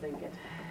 great. It's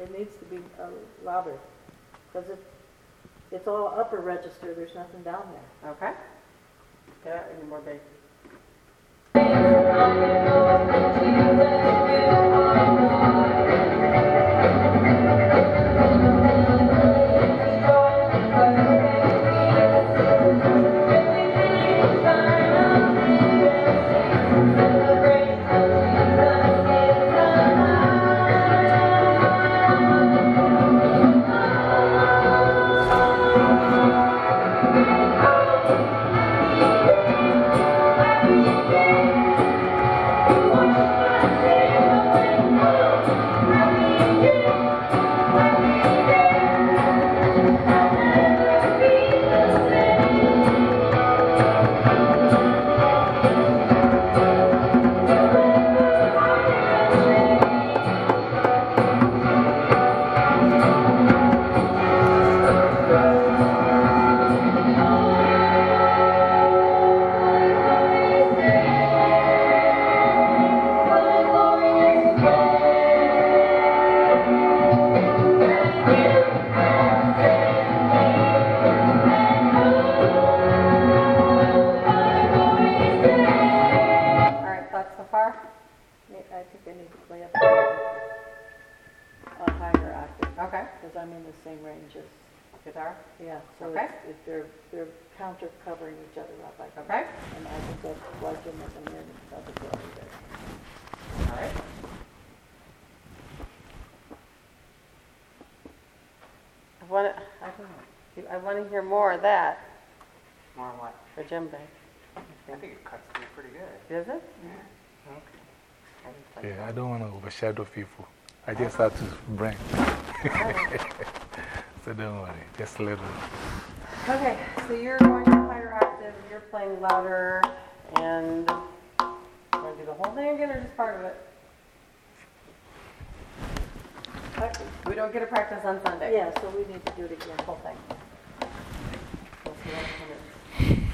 It needs to be louder because it, it's all upper register, there's nothing down there. Okay. Yeah, any more bass? Far? I I think I need to play up a higher octave Okay. because I'm in the same range as, Guitar? yeah, so Okay. it's, if they're, they're counter covering each other up, I think. Okay. And I think that's why Jim isn't here, because of the there. All right. I want to, I don't know. I want to hear more of that More what? for djembe. I think it cuts through pretty good. Is it? Okay. I Yeah, I don't want to overshadow people. I just have to bring. so don't worry, just a little. Okay, so you're going to higher octave, you're playing louder, and you want to do the whole thing again or just part of it? We don't get a practice on Sunday. Yeah, so we need to do it again. Whole thing. We'll see what happens.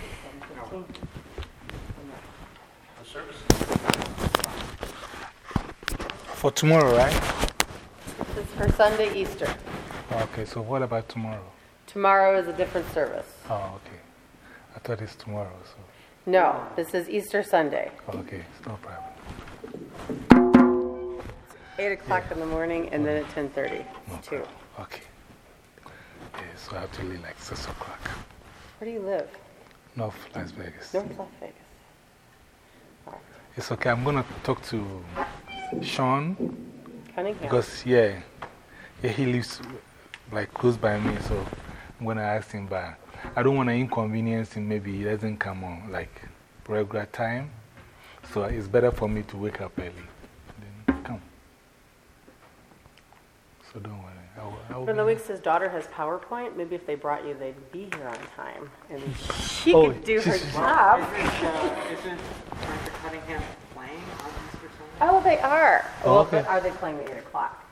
No, For tomorrow, right? This is for Sunday, Easter. Okay, so what about tomorrow? Tomorrow is a different service. Oh, okay. I thought it's tomorrow, so. No, this is Easter Sunday. Okay, it's no problem. 8 o'clock in the morning and then at 10:30. No It's two. problem. Okay. Yeah, so I have to leave like 6 o'clock. Where do you live? North Las Vegas. North Las Vegas. It's okay. I'm going to talk to Sean because, yeah, yeah, he lives like close by me, so I'm going to ask him. But I don't want to inconvenience him. Maybe he doesn't come on like regular time. So it's better for me to wake up early. So don't worry. I will, I will For be- the weeks his daughter has PowerPoint, maybe if they brought you, they'd be here on time. And she Oh, could do her job. Isn't, uh, isn't Martha Cunningham playing on Easter Sunday? Oh, they are. Oh, Well, okay. are they playing at 8 o'clock?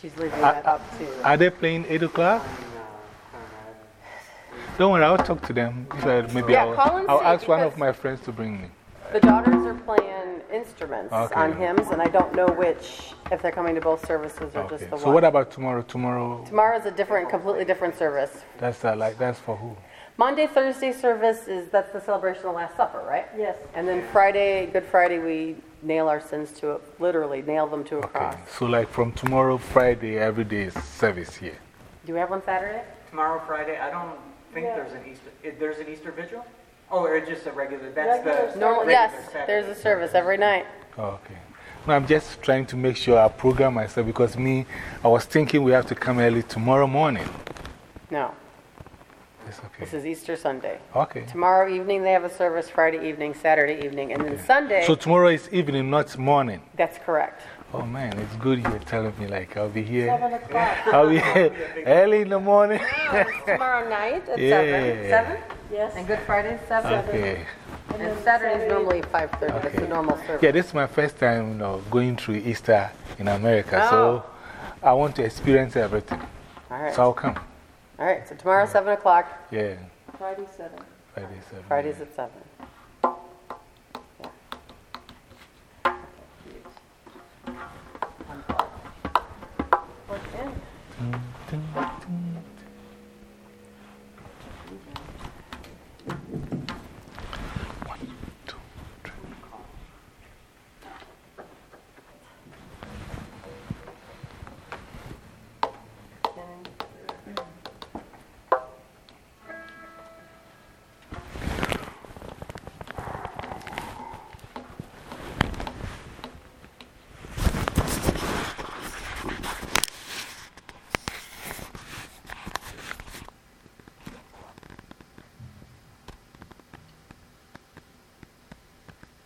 She's leaving I- that up to. Are they playing 8 o'clock? Playing, uh, Don't worry, I'll talk to them. If maybe Yeah, I'll, call and I'll ask one of my friends to bring me. The daughters are playing instruments Okay. on hymns, and I don't know which, if they're coming to both services or Okay. just the So one. So, what about tomorrow? Tomorrow, Tomorrow is a different, completely different service. that's uh, like, that's for who? Monday, Thursday service is, that's the celebration of the Last Supper, right? Yes. And then Friday, Good Friday, we nail our sins to it, literally nail them to a Okay. cross. So like from tomorrow, Friday, every day is service here. Do we have one Saturday? Tomorrow, Friday, I don't think there's an Easter, there's an Easter vigil? Oh, or just a regular, that's Regular the. Normal, regular yes, Saturday. there's a service every night. Oh, okay. No, I'm just trying to make sure I program myself because me, I was thinking we have to come early tomorrow morning. No, It's this is Easter Sunday. Okay. Tomorrow evening, they have a service, Friday evening, Saturday evening, and then Sunday, So tomorrow is evening, not morning. that's correct. Oh man, it's good you're telling me like I'll be here. Seven o'clock, I'll be here early in the morning. Tomorrow night at Yeah. 7. 7? Yes. And Good Friday is 7? Okay. And And Saturday is normally 5.30, that's Okay. the normal service. Yeah, this is my first time you know, going through Easter in America, Oh. so I want to experience everything. All right. So I'll come. All right, so tomorrow, 7 o'clock, Yeah, Friday seven. Friday, seven. Friday's at 7.